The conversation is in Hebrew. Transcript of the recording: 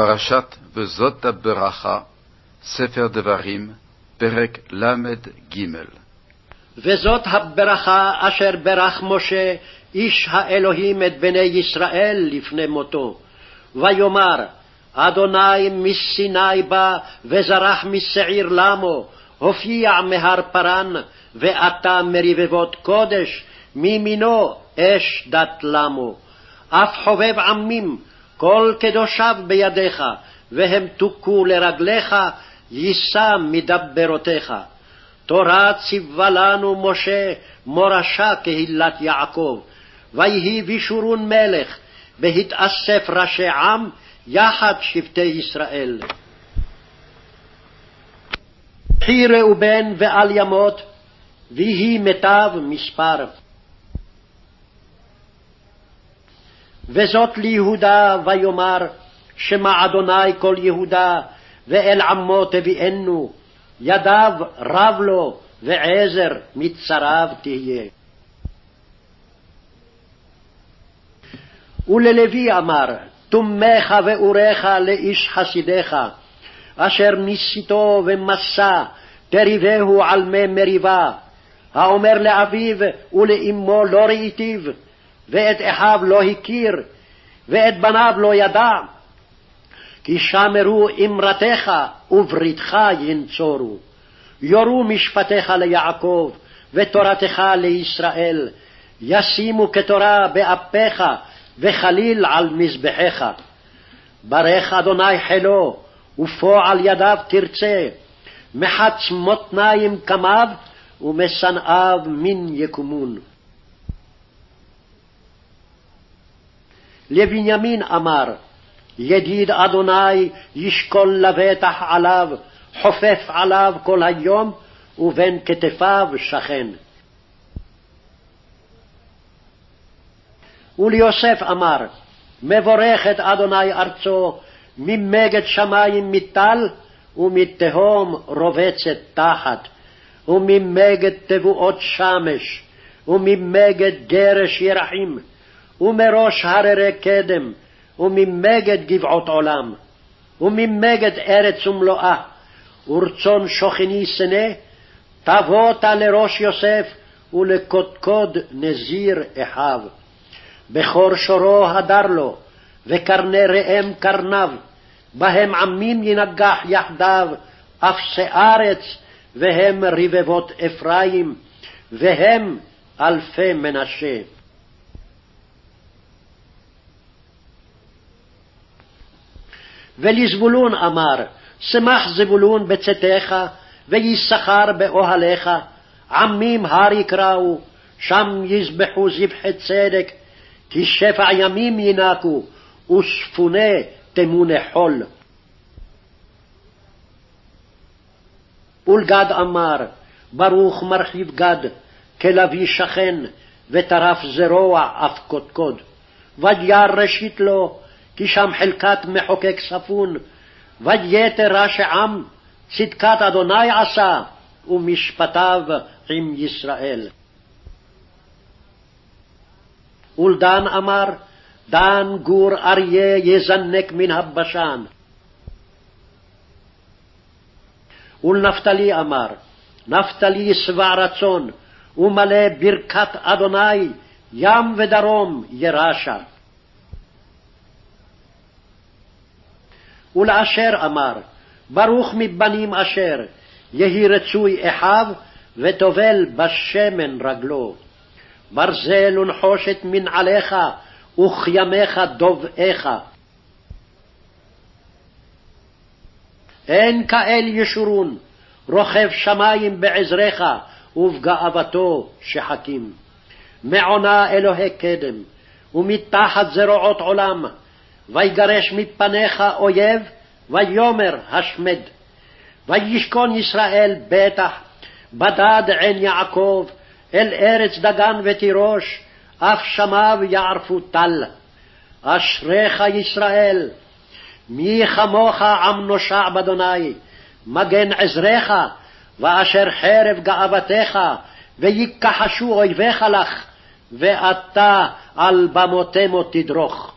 פרשת וזאת הברכה, ספר דברים, פרק ל"ג. וזאת הברכה אשר ברך משה, איש האלוהים את בני ישראל לפני מותו. ויאמר, אדוני מסיני בא, וזרח משעיר למו, הופיע מהר פרן, ואתה מרבבות קודש, מימינו אש דת למו. אף חובב עמים, כל קדושיו בידיך, והם תוכו לרגליך, יישא מדברותיך. תורה ציווה לנו משה, מורשה קהילת יעקב. ויהי בישורון מלך, בהתאסף ראשי עם, יחד שבטי ישראל. חי ראובן ואל ימות, ויהי מיטב מספר. וזאת ליהודה ויאמר, שמע אדוני כל יהודה, ואל עמו תביאנו, ידיו רב לו, ועזר מצריו תהיה. וללוי אמר, תומך ואורך לאיש חסידיך, אשר ניסיתו ומסע, תריבהו על מי מריבה, האומר לאביו ולאמו לא ראיתיו, ואת אחיו לא הכיר, ואת בניו לא ידע. כי שמרו אמרתך ובריתך ינצורו. יורו משפטיך ליעקב, ותורתך לישראל. ישימו כתורה באפיך, וחליל על מזבחיך. ברך אדוני חילו, ופועל ידיו תרצה. מחץ מותניים קמיו, ומשנאיו מן יקומון. לבנימין אמר, ידיד אדוני ישקול לבטח עליו, חופף עליו כל היום, ובין כתפיו שכן. וליוסף אמר, מבורכת אדוני ארצו, ממגד שמים מטל, ומתהום רובצת תחת, וממגד תבואות שמש, וממגד גרש ירחים, ומראש הררי קדם, וממגד גבעות עולם, וממגד ארץ ומלואה, ורצון שוכני שנא, תבואת לראש יוסף, ולקודקוד נזיר אחיו. בכור שורו הדר לו, וקרני ראם קרניו, בהם עמים ינגח יחדיו, אפסי ארץ, והם רבבות אפרים, והם אלפי מנשה. ולזבולון אמר, שמח זבולון בצאתך, ויששכר באוהליך, עמים הר יקראו, שם יזבחו זבחי צדק, כי שפע ימים ינקו, ושפוני תמוני חול. ולגד אמר, ברוך מרחיב גד, כלביא שכן, וטרף זרוע אף קודקוד. וירא ראשית לו, כי שם חלקת מחוקק ספון, ויתר רשע עם, צדקת אדוני עשה, ומשפטיו עם ישראל. ולדן אמר, דן גור אריה יזנק מן הבשן. ולנפתלי אמר, נפתלי שבע רצון, ומלא ברכת אדוני, ים ודרום ירשה. ולאשר אמר, ברוך מבנים אשר, יהי רצוי אחיו, וטובל בשמן רגלו. ברזל ונחושת מנעליך, וכימיך דובעך. אין כאל ישורון, רוכב שמים בעזרך, ובגאוותו שחקים. מעונה אלוהי קדם, ומתחת זרועות עולם, ויגרש מפניך אויב, ויאמר השמד. וישכון ישראל בטח, בדד עין יעקב, אל ארץ דגן ותירוש, אף שמיו יערפו טל. אשריך ישראל, מי כמוך עם נושע באדוני, מגן עזרך, ואשר חרב גאוותך, ויכחשו אויביך לך, ואתה על במותמו תדרוך.